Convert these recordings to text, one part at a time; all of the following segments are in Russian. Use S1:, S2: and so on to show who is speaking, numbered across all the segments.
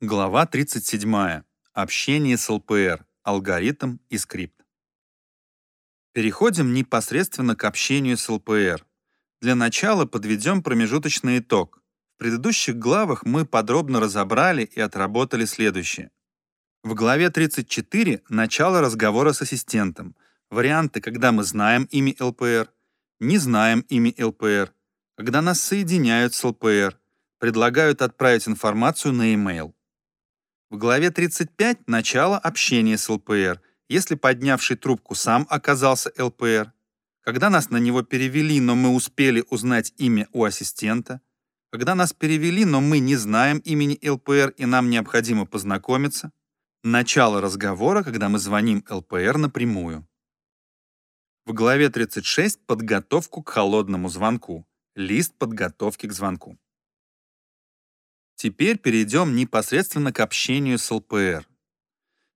S1: Глава 37. Общение с ЛПР. Алгоритм и скрипт. Переходим непосредственно к общению с ЛПР. Для начала подведем промежуточный итог. В предыдущих главах мы подробно разобрали и отработали следующее. В главе 34 начало разговора с ассистентом. Варианты, когда мы знаем имя ЛПР, не знаем имя ЛПР, когда нас соединяют с ЛПР, предлагают отправить информацию на e-mail. В главе 35 начало общения с ЛПР, если поднявший трубку сам оказался ЛПР, когда нас на него перевели, но мы успели узнать имя у ассистента, когда нас перевели, но мы не знаем имени ЛПР и нам необходимо познакомиться, начало разговора, когда мы звоним ЛПР напрямую. В главе 36 подготовку к холодному звонку, лист подготовки к звонку. Теперь перейдем непосредственно к общению с ЛПР.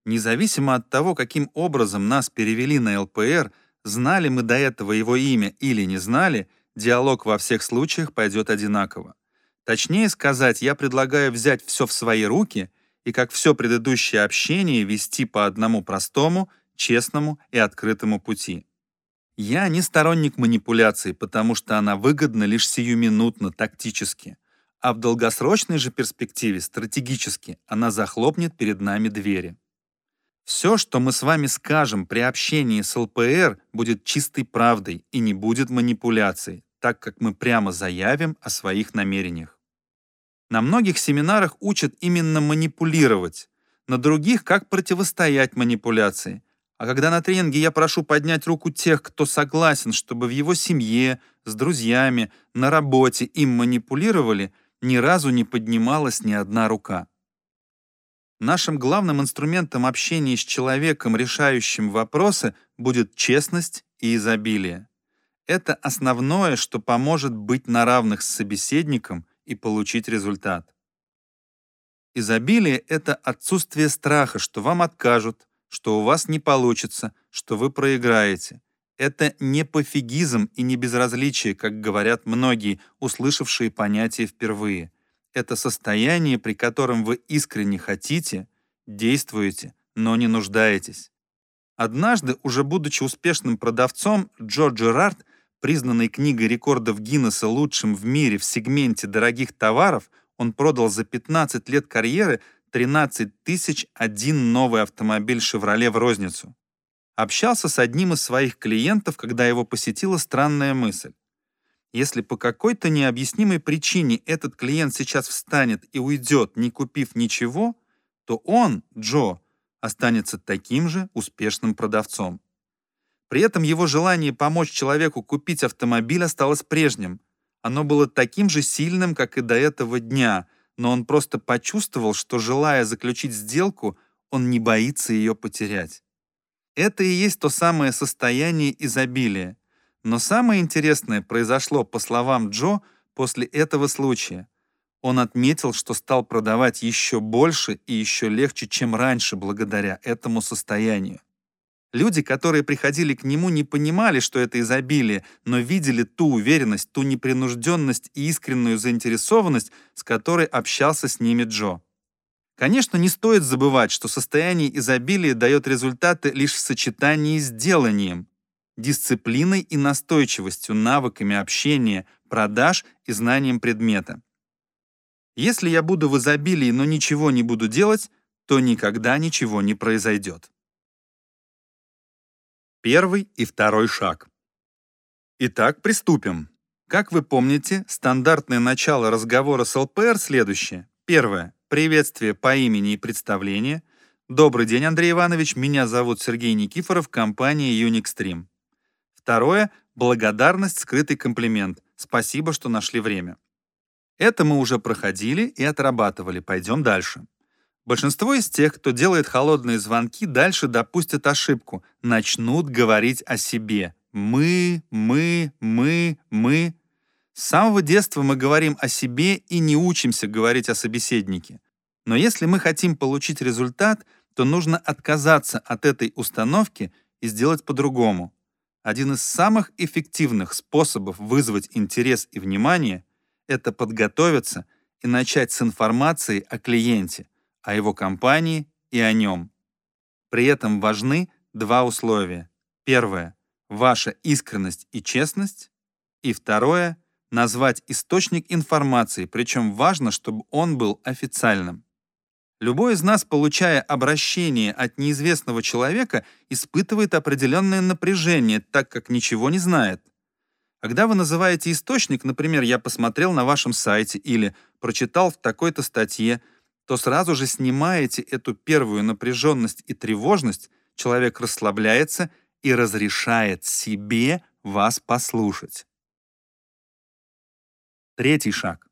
S1: Независимо от того, каким образом нас перевели на ЛПР, знали мы до этого его имя или не знали, диалог во всех случаях пойдет одинаково. Точнее сказать, я предлагаю взять все в свои руки и, как все предыдущее общение, вести по одному простому, честному и открытому пути. Я не сторонник манипуляции, потому что она выгодна лишь сиюминутно, тактически а в долгосрочной же перспективе стратегически она захлопнет перед нами двери. Все, что мы с вами скажем при общении с ЛПР, будет чистой правдой и не будет манипуляцией, так как мы прямо заявим о своих намерениях. На многих семинарах учат именно манипулировать, на других — как противостоять манипуляции. А когда на тренинге я прошу поднять руку тех, кто согласен, чтобы в его семье, с друзьями, на работе им манипулировали — ни разу не поднималась ни одна рука. Нашим главным инструментом общения с человеком, решающим вопросы, будет честность и изобилие. Это основное, что поможет быть на равных с собеседником и получить результат. Изобилие — это отсутствие страха, что вам откажут, что у вас не получится, что вы проиграете — это не пофигизм и не безразличие, как говорят многие, услышавшие понятие впервые. Это состояние, при котором вы искренне хотите, действуете, но не нуждаетесь. Однажды, уже будучи успешным продавцом, Джо Джерард, признанный книгой рекордов Гиннесса лучшим в мире в сегменте дорогих товаров, он продал за 15 лет карьеры 13 тысяч один новый автомобиль «Шевроле» в розницу общался с одним из своих клиентов, когда его посетила странная мысль. Если по какой-то необъяснимой причине этот клиент сейчас встанет и уйдет, не купив ничего, то он, Джо, останется таким же успешным продавцом. При этом его желание помочь человеку купить автомобиль осталось прежним. Оно было таким же сильным, как и до этого дня, но он просто почувствовал, что, желая заключить сделку, он не боится ее потерять. Это и есть то самое состояние изобилия. Но самое интересное произошло, по словам Джо, после этого случая. Он отметил, что стал продавать еще больше и еще легче, чем раньше, благодаря этому состоянию. Люди, которые приходили к нему, не понимали, что это изобилие, но видели ту уверенность, ту непринужденность и искреннюю заинтересованность, с которой общался с ними Джо. Конечно, не стоит забывать, что состояние изобилия дает результаты лишь в сочетании с деланием, дисциплиной и настойчивостью, навыками общения, продаж и знанием предмета. Если я буду в изобилии, но ничего не буду делать, то никогда ничего не произойдет. Первый и второй шаг. Итак, приступим. Как вы помните, стандартное начало разговора с ЛПР следующее. Первое приветствие по имени и представление. Добрый день, Андрей Иванович, меня зовут Сергей Никифоров, компания Unixstream. Второе — благодарность, скрытый комплимент. Спасибо, что нашли время. Это мы уже проходили и отрабатывали, пойдем дальше. Большинство из тех, кто делает холодные звонки, дальше допустят ошибку, начнут говорить о себе. Мы, мы, мы, мы. С самого детства мы говорим о себе и не учимся говорить о собеседнике. Но если мы хотим получить результат, то нужно отказаться от этой установки и сделать по-другому. Один из самых эффективных способов вызвать интерес и внимание — это подготовиться и начать с информации о клиенте, о его компании и о нем. При этом важны два условия. Первое — ваша искренность и честность. И второе — назвать источник информации, причем важно, чтобы он был официальным. Любой из нас, получая обращение от неизвестного человека, испытывает определенное напряжение, так как ничего не знает. Когда вы называете источник, например, «я посмотрел на вашем сайте» или «прочитал в такой-то статье», то сразу же снимаете эту первую напряженность и тревожность, человек расслабляется и разрешает себе вас послушать. Третий шаг.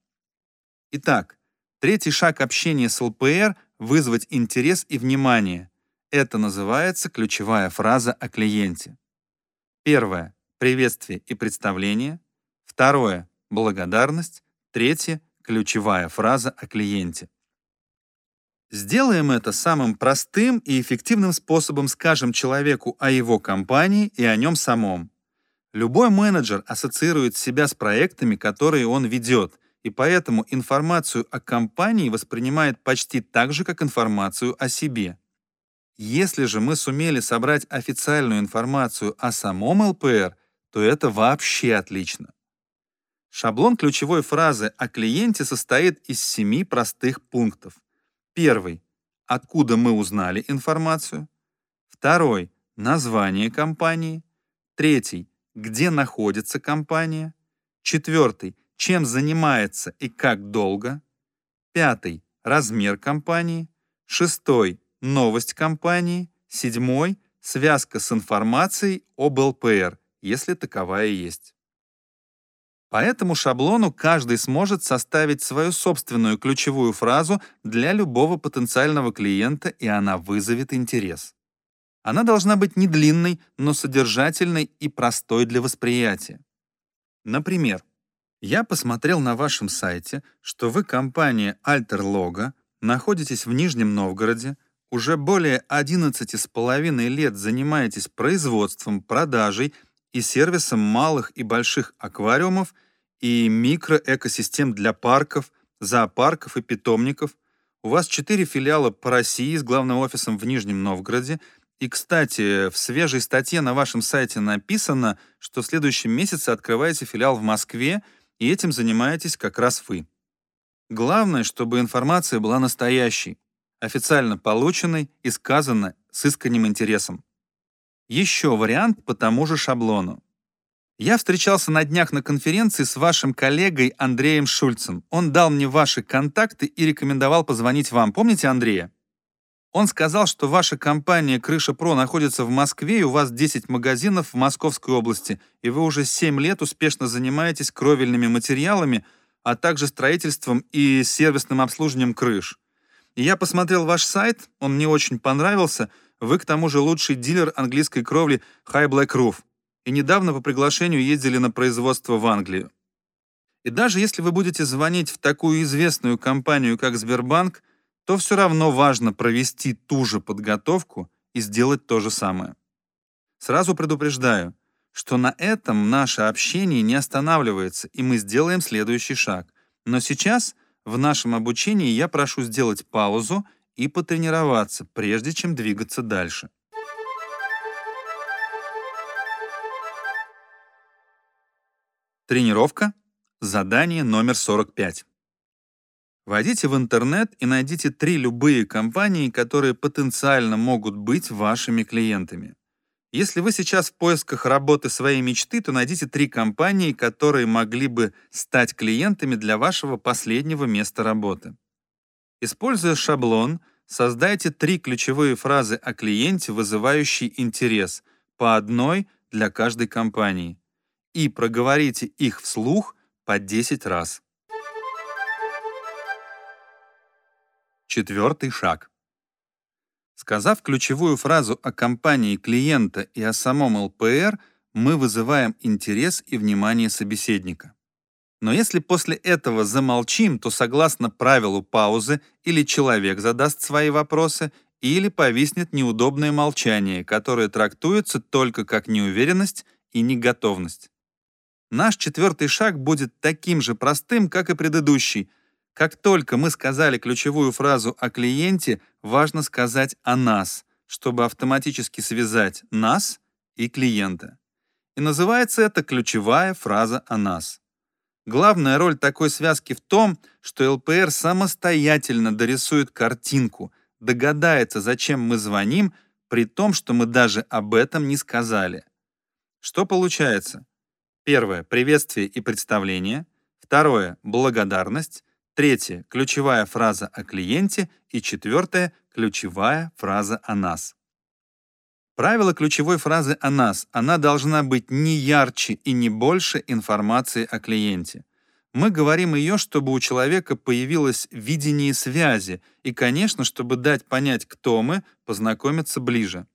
S1: Итак, Третий шаг общения с ЛПР — вызвать интерес и внимание. Это называется ключевая фраза о клиенте. Первое — приветствие и представление. Второе — благодарность. Третье — ключевая фраза о клиенте. Сделаем это самым простым и эффективным способом, скажем человеку о его компании и о нем самом. Любой менеджер ассоциирует себя с проектами, которые он ведет, и поэтому информацию о компании воспринимает почти так же, как информацию о себе. Если же мы сумели собрать официальную информацию о самом ЛПР, то это вообще отлично. Шаблон ключевой фразы о клиенте состоит из семи простых пунктов. Первый — откуда мы узнали информацию. Второй — название компании. Третий — где находится компания. Четвертый чем занимается и как долго. Пятый — размер компании. Шестой — новость компании. Седьмой — связка с информацией об ЛПР, если таковая есть. По этому шаблону каждый сможет составить свою собственную ключевую фразу для любого потенциального клиента, и она вызовет интерес. Она должна быть не длинной, но содержательной и простой для восприятия. Например, я посмотрел на вашем сайте, что вы компания Logo, находитесь в Нижнем Новгороде, уже более 11,5 лет занимаетесь производством, продажей и сервисом малых и больших аквариумов и микроэкосистем для парков, зоопарков и питомников. У вас 4 филиала по России с главным офисом в Нижнем Новгороде. И, кстати, в свежей статье на вашем сайте написано, что в следующем месяце открываете филиал в Москве — и этим занимаетесь как раз вы. Главное, чтобы информация была настоящей, официально полученной и сказана с искренним интересом. Еще вариант по тому же шаблону. Я встречался на днях на конференции с вашим коллегой Андреем Шульцем. Он дал мне ваши контакты и рекомендовал позвонить вам. Помните Андрея? Он сказал, что ваша компания «Крыша Про» находится в Москве, и у вас 10 магазинов в Московской области, и вы уже 7 лет успешно занимаетесь кровельными материалами, а также строительством и сервисным обслуживанием крыш. Я посмотрел ваш сайт, он мне очень понравился. Вы, к тому же, лучший дилер английской кровли High Black Roof. И недавно по приглашению ездили на производство в Англию. И даже если вы будете звонить в такую известную компанию, как Сбербанк, то все равно важно провести ту же подготовку и сделать то же самое. Сразу предупреждаю, что на этом наше общение не останавливается, и мы сделаем следующий шаг. Но сейчас в нашем обучении я прошу сделать паузу и потренироваться, прежде чем двигаться дальше. Тренировка. Задание номер 45. Войдите в интернет и найдите три любые компании, которые потенциально могут быть вашими клиентами. Если вы сейчас в поисках работы своей мечты, то найдите три компании, которые могли бы стать клиентами для вашего последнего места работы. Используя шаблон, создайте три ключевые фразы о клиенте, вызывающие интерес, по одной для каждой компании, и проговорите их вслух по 10 раз. Четвертый шаг. Сказав ключевую фразу о компании клиента и о самом ЛПР, мы вызываем интерес и внимание собеседника. Но если после этого замолчим, то согласно правилу паузы или человек задаст свои вопросы, или повиснет неудобное молчание, которое трактуется только как неуверенность и неготовность. Наш четвертый шаг будет таким же простым, как и предыдущий — Как только мы сказали ключевую фразу о клиенте, важно сказать о нас, чтобы автоматически связать нас и клиента. И называется это ключевая фраза о нас. Главная роль такой связки в том, что ЛПР самостоятельно дорисует картинку, догадается, зачем мы звоним, при том, что мы даже об этом не сказали. Что получается? Первое — приветствие и представление. Второе — благодарность. Третье — ключевая фраза о клиенте. И четвертое — ключевая фраза о нас. Правило ключевой фразы о нас. Она должна быть не ярче и не больше информации о клиенте. Мы говорим ее, чтобы у человека появилось видение связи и, конечно, чтобы дать понять, кто мы, познакомиться ближе.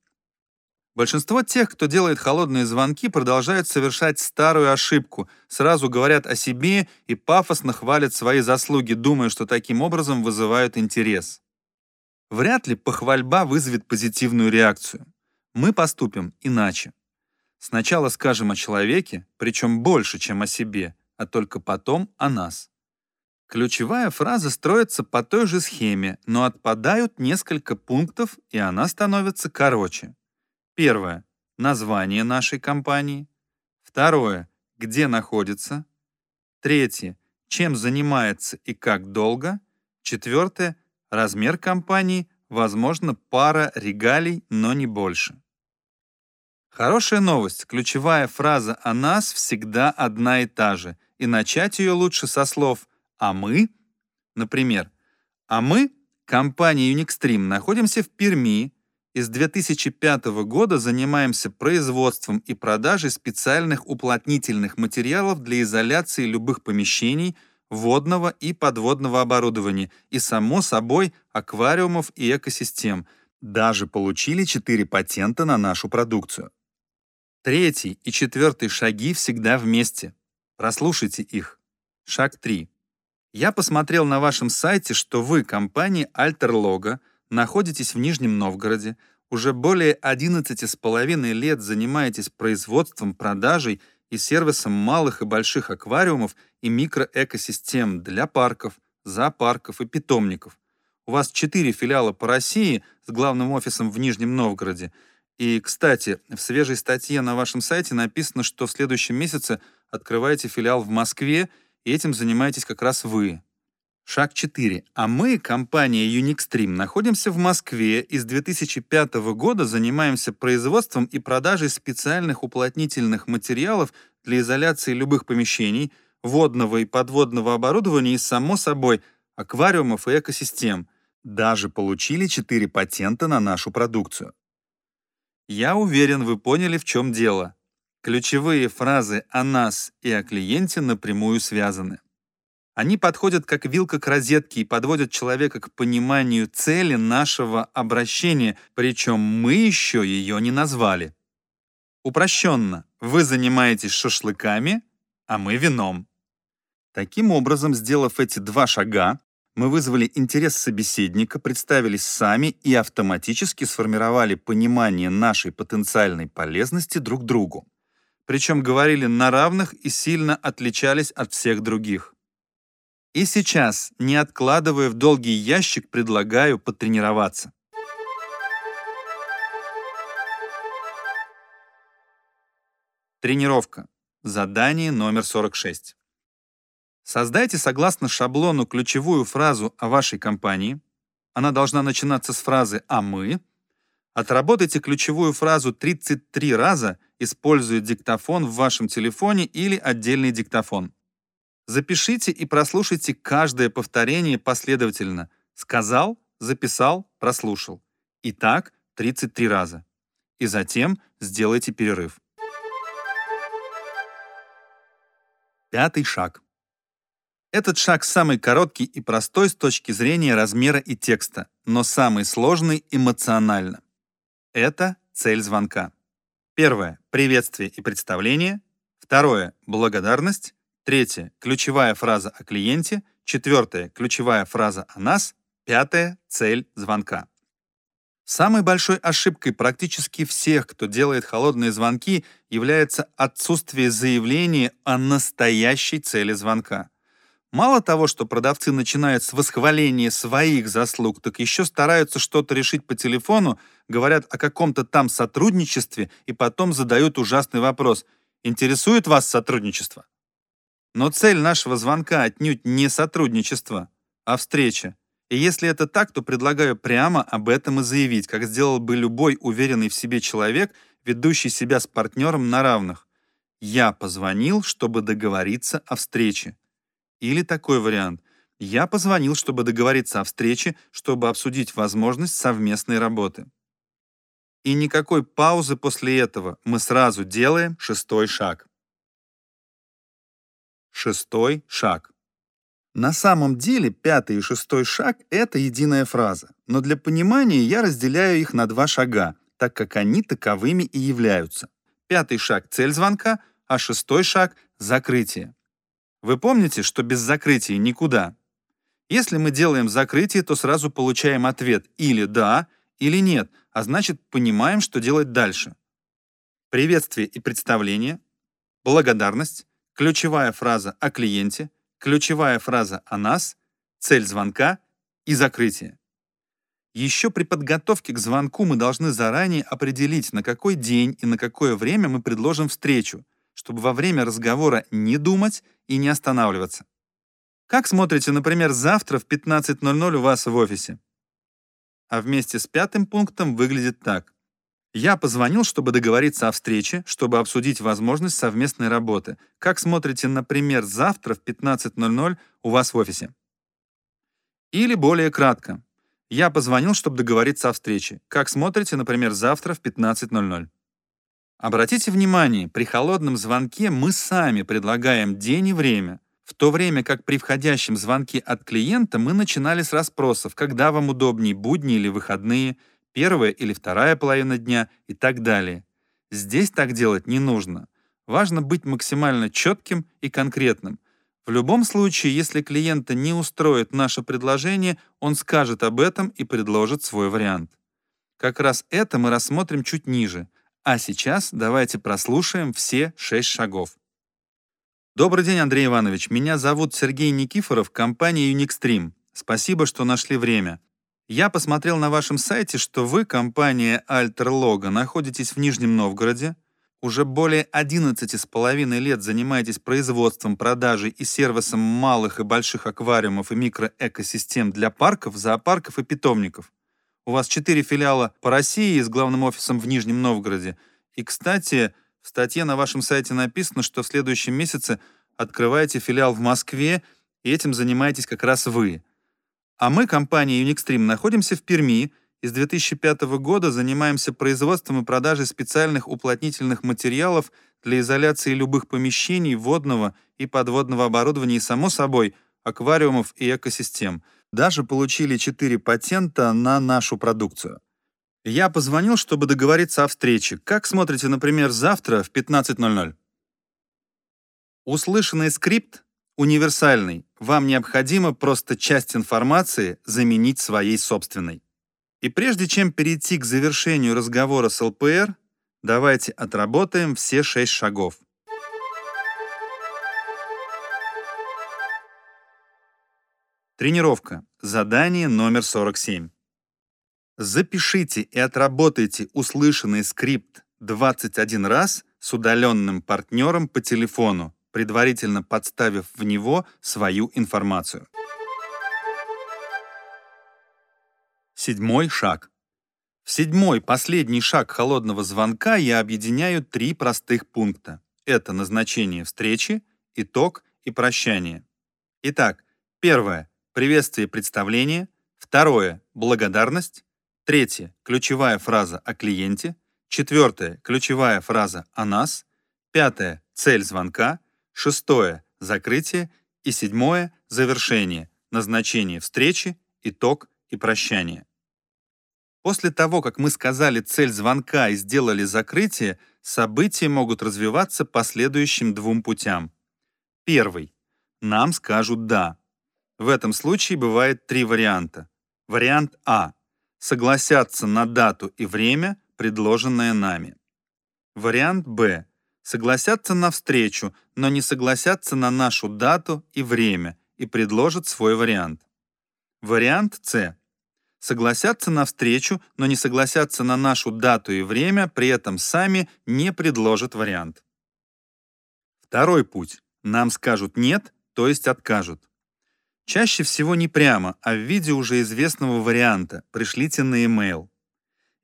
S1: Большинство тех, кто делает холодные звонки, продолжают совершать старую ошибку, сразу говорят о себе и пафосно хвалят свои заслуги, думая, что таким образом вызывают интерес. Вряд ли похвальба вызовет позитивную реакцию. Мы поступим иначе. Сначала скажем о человеке, причем больше, чем о себе, а только потом о нас. Ключевая фраза строится по той же схеме, но отпадают несколько пунктов, и она становится короче. Первое. Название нашей компании. Второе. Где находится. Третье. Чем занимается и как долго. Четвертое. Размер компании, возможно, пара регалий, но не больше. Хорошая новость. Ключевая фраза о нас всегда одна и та же, и начать ее лучше со слов «а мы». Например, «а мы, компания Unixstream, находимся в Перми, и с 2005 года занимаемся производством и продажей специальных уплотнительных материалов для изоляции любых помещений, водного и подводного оборудования и, само собой, аквариумов и экосистем. Даже получили 4 патента на нашу продукцию. Третий и четвертый шаги всегда вместе. Прослушайте их. Шаг 3. Я посмотрел на вашем сайте, что вы, компания Alterlogo, находитесь в Нижнем Новгороде, уже более 11,5 лет занимаетесь производством, продажей и сервисом малых и больших аквариумов и микроэкосистем для парков, зоопарков и питомников. У вас четыре филиала по России с главным офисом в Нижнем Новгороде. И, кстати, в свежей статье на вашем сайте написано, что в следующем месяце открываете филиал в Москве, и этим занимаетесь как раз вы. Шаг 4. А мы, компания Unixstream, находимся в Москве и с 2005 года занимаемся производством и продажей специальных уплотнительных материалов для изоляции любых помещений, водного и подводного оборудования и, само собой, аквариумов и экосистем. Даже получили 4 патента на нашу продукцию. Я уверен, вы поняли, в чем дело. Ключевые фразы о нас и о клиенте напрямую связаны. Они подходят как вилка к розетке и подводят человека к пониманию цели нашего обращения, причем мы еще ее не назвали. Упрощенно, вы занимаетесь шашлыками, а мы вином. Таким образом, сделав эти два шага, мы вызвали интерес собеседника, представились сами и автоматически сформировали понимание нашей потенциальной полезности друг другу. Причем говорили на равных и сильно отличались от всех других. И сейчас, не откладывая в долгий ящик, предлагаю потренироваться. Тренировка. Задание номер 46. Создайте согласно шаблону ключевую фразу о вашей компании. Она должна начинаться с фразы «а мы». Отработайте ключевую фразу 33 раза, используя диктофон в вашем телефоне или отдельный диктофон. Запишите и прослушайте каждое повторение последовательно. Сказал, записал, прослушал. И так 33 раза. И затем сделайте перерыв. Пятый шаг. Этот шаг самый короткий и простой с точки зрения размера и текста, но самый сложный эмоционально. Это цель звонка. Первое — приветствие и представление. Второе — благодарность. Третье — ключевая фраза о клиенте. Четвертое — ключевая фраза о нас. Пятое — цель звонка. Самой большой ошибкой практически всех, кто делает холодные звонки, является отсутствие заявления о настоящей цели звонка. Мало того, что продавцы начинают с восхваления своих заслуг, так еще стараются что-то решить по телефону, говорят о каком-то там сотрудничестве и потом задают ужасный вопрос. Интересует вас сотрудничество? Но цель нашего звонка отнюдь не сотрудничество, а встреча. И если это так, то предлагаю прямо об этом и заявить, как сделал бы любой уверенный в себе человек, ведущий себя с партнером на равных. Я позвонил, чтобы договориться о встрече. Или такой вариант. Я позвонил, чтобы договориться о встрече, чтобы обсудить возможность совместной работы. И никакой паузы после этого. Мы сразу делаем шестой шаг. Шестой шаг. На самом деле пятый и шестой шаг — это единая фраза, но для понимания я разделяю их на два шага, так как они таковыми и являются. Пятый шаг — цель звонка, а шестой шаг — закрытие. Вы помните, что без закрытия никуда? Если мы делаем закрытие, то сразу получаем ответ или «да», или «нет», а значит, понимаем, что делать дальше. Приветствие и представление, благодарность, ключевая фраза о клиенте, ключевая фраза о нас, цель звонка и закрытие. Еще при подготовке к звонку мы должны заранее определить, на какой день и на какое время мы предложим встречу, чтобы во время разговора не думать и не останавливаться. Как смотрите, например, завтра в 15.00 у вас в офисе? А вместе с пятым пунктом выглядит так. Я позвонил, чтобы договориться о встрече, чтобы обсудить возможность совместной работы. Как смотрите, например, завтра в 15.00 у вас в офисе? Или более кратко. Я позвонил, чтобы договориться о встрече. Как смотрите, например, завтра в 15.00? Обратите внимание, при холодном звонке мы сами предлагаем день и время, в то время как при входящем звонке от клиента мы начинали с расспросов, когда вам удобнее, будни или выходные – первая или вторая половина дня и так далее. Здесь так делать не нужно. Важно быть максимально четким и конкретным. В любом случае, если клиента не устроит наше предложение, он скажет об этом и предложит свой вариант. Как раз это мы рассмотрим чуть ниже. А сейчас давайте прослушаем все шесть шагов. Добрый день, Андрей Иванович. Меня зовут Сергей Никифоров, компания Unixstream. Спасибо, что нашли время. Я посмотрел на вашем сайте, что вы, компания Logo, находитесь в Нижнем Новгороде, уже более 11,5 лет занимаетесь производством, продажей и сервисом малых и больших аквариумов и микроэкосистем для парков, зоопарков и питомников. У вас четыре филиала по России с главным офисом в Нижнем Новгороде. И, кстати, в статье на вашем сайте написано, что в следующем месяце открываете филиал в Москве, и этим занимаетесь как раз вы. А мы, компания Unixstream, находимся в Перми и с 2005 года занимаемся производством и продажей специальных уплотнительных материалов для изоляции любых помещений, водного и подводного оборудования и, само собой, аквариумов и экосистем. Даже получили 4 патента на нашу продукцию. Я позвонил, чтобы договориться о встрече. Как смотрите, например, завтра в 15.00? Услышанный скрипт универсальный. Вам необходимо просто часть информации заменить своей собственной. И прежде чем перейти к завершению разговора с ЛПР, давайте отработаем все шесть шагов. Тренировка. Задание номер 47. Запишите и отработайте услышанный скрипт 21 раз с удаленным партнером по телефону предварительно подставив в него свою информацию. Седьмой шаг. В седьмой, последний шаг холодного звонка я объединяю три простых пункта. Это назначение встречи, итог и прощание. Итак, первое — приветствие представления, второе — благодарность, третье — ключевая фраза о клиенте, четвертое — ключевая фраза о нас, пятое — цель звонка, Шестое — закрытие. И седьмое — завершение, назначение встречи, итог и прощание. После того, как мы сказали цель звонка и сделали закрытие, события могут развиваться по следующим двум путям. Первый. Нам скажут «да». В этом случае бывает три варианта. Вариант А. Согласятся на дату и время, предложенное нами. Вариант Б согласятся на встречу, но не согласятся на нашу дату и время и предложат свой вариант. Вариант С. Согласятся на встречу, но не согласятся на нашу дату и время, при этом сами не предложат вариант. Второй путь. Нам скажут «нет», то есть откажут. Чаще всего не прямо, а в виде уже известного варианта «пришлите на e-mail».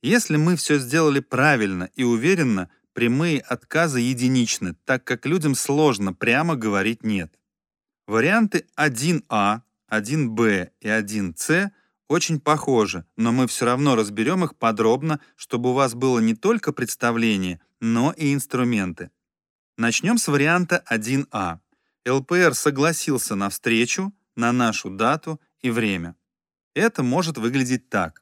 S1: Если мы все сделали правильно и уверенно, прямые отказы единичны, так как людям сложно прямо говорить «нет». Варианты 1А, 1Б и 1С очень похожи, но мы все равно разберем их подробно, чтобы у вас было не только представление, но и инструменты. Начнем с варианта 1А. ЛПР согласился на встречу, на нашу дату и время. Это может выглядеть так.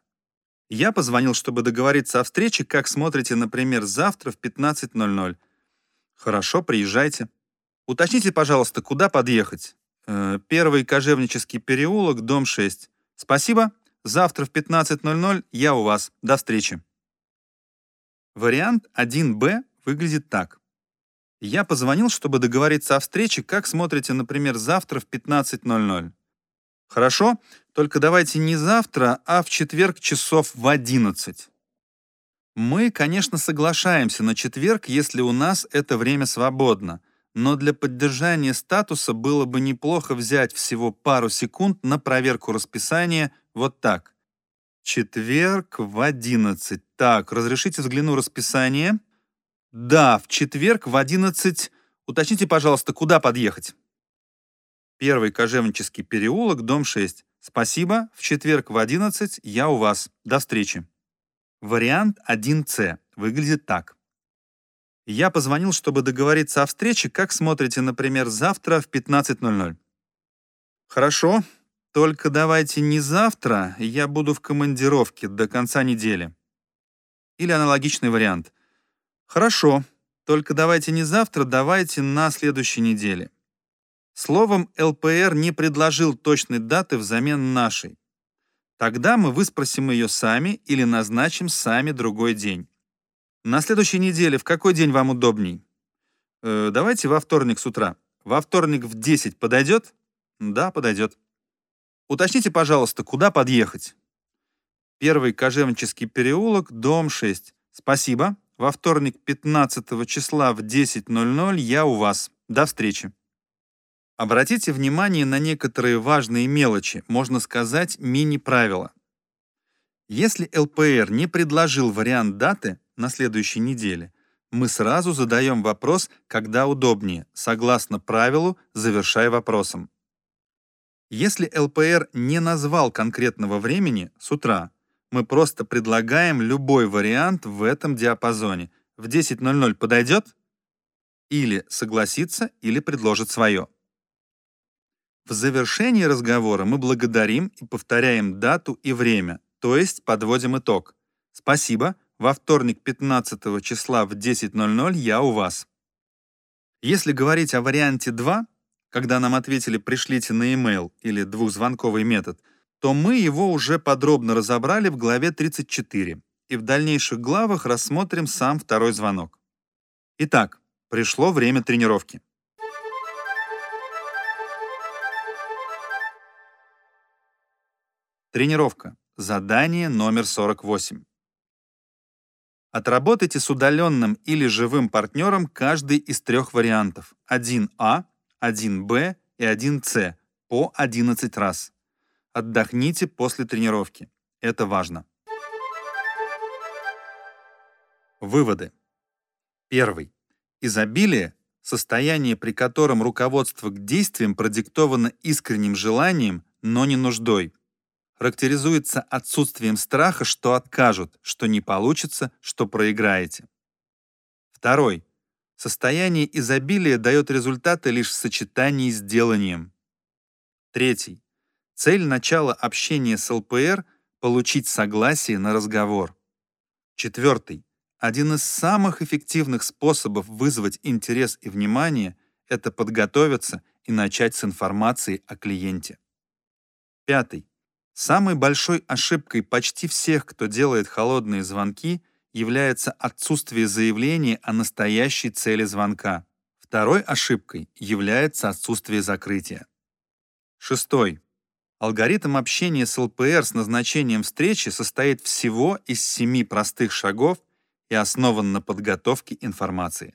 S1: Я позвонил, чтобы договориться о встрече, как смотрите, например, завтра в 15.00. Хорошо, приезжайте. Уточните, пожалуйста, куда подъехать. Э, первый Кожевнический переулок, дом 6. Спасибо. Завтра в 15.00 я у вас. До встречи. Вариант 1Б выглядит так. Я позвонил, чтобы договориться о встрече, как смотрите, например, завтра в 15.00. Хорошо, только давайте не завтра, а в четверг часов в 11. Мы, конечно, соглашаемся на четверг, если у нас это время свободно, но для поддержания статуса было бы неплохо взять всего пару секунд на проверку расписания вот так. Четверг в 11. Так, разрешите взгляну расписание. Да, в четверг в 11. Уточните, пожалуйста, куда подъехать? Первый Кожевнический переулок, дом 6. Спасибо, в четверг в 11 я у вас. До встречи. Вариант 1С выглядит так. Я позвонил, чтобы договориться о встрече, как смотрите, например, завтра в 15.00. Хорошо, только давайте не завтра, я буду в командировке до конца недели. Или аналогичный вариант. Хорошо, только давайте не завтра, давайте на следующей неделе. Словом, ЛПР не предложил точной даты взамен нашей. Тогда мы выспросим ее сами или назначим сами другой день. На следующей неделе в какой день вам удобней? Э, давайте во вторник с утра. Во вторник в 10 подойдет? Да, подойдет. Уточните, пожалуйста, куда подъехать? Первый Кожевнический переулок, дом 6. Спасибо. Во вторник 15 числа в 10.00 я у вас. До встречи. Обратите внимание на некоторые важные мелочи, можно сказать, мини-правила. Если ЛПР не предложил вариант даты на следующей неделе, мы сразу задаем вопрос, когда удобнее, согласно правилу, завершая вопросом. Если ЛПР не назвал конкретного времени с утра, мы просто предлагаем любой вариант в этом диапазоне. В 10.00 подойдет? Или согласится, или предложит свое. В завершении разговора мы благодарим и повторяем дату и время, то есть подводим итог. Спасибо, во вторник 15 числа в 10.00 я у вас. Если говорить о варианте 2, когда нам ответили «пришлите на e-mail» или двухзвонковый метод, то мы его уже подробно разобрали в главе 34, и в дальнейших главах рассмотрим сам второй звонок. Итак, пришло время тренировки. Тренировка. Задание номер 48. Отработайте с удаленным или живым партнером каждый из трех вариантов 1А, 1Б и 1С по 11 раз. Отдохните после тренировки. Это важно. Выводы. Первый. Изобилие – состояние, при котором руководство к действиям продиктовано искренним желанием, но не нуждой. Характеризуется отсутствием страха, что откажут, что не получится, что проиграете. Второй. Состояние изобилия дает результаты лишь в сочетании с деланием. Третий. Цель начала общения с ЛПР — получить согласие на разговор. Четвертый. Один из самых эффективных способов вызвать интерес и внимание — это подготовиться и начать с информации о клиенте. Пятый. Самой большой ошибкой почти всех, кто делает холодные звонки, является отсутствие заявления о настоящей цели звонка. Второй ошибкой является отсутствие закрытия. Шестой. Алгоритм общения с ЛПР с назначением встречи состоит всего из семи простых шагов и основан на подготовке информации.